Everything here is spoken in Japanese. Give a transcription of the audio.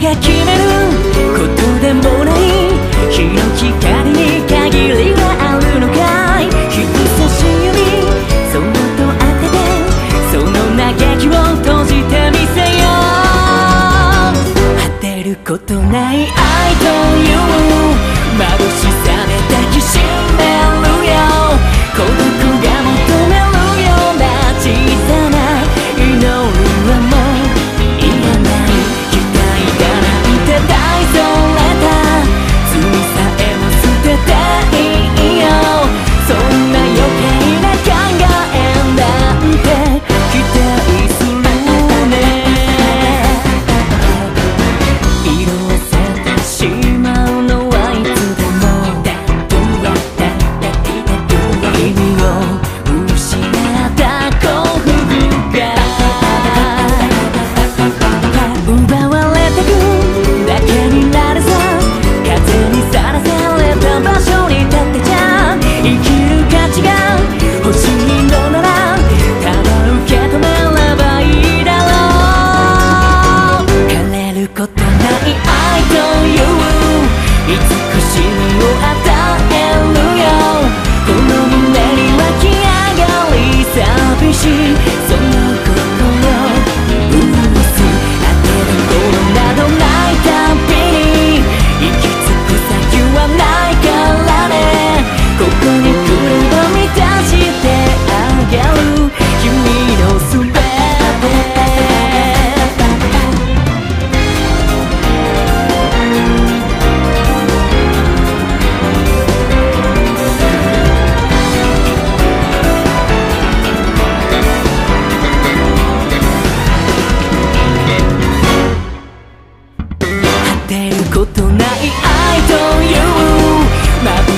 が決めることでもない日の光に限りがあるのかい？人差し指そっと当ててその嘆きを閉じてみせよう。果てること don't you?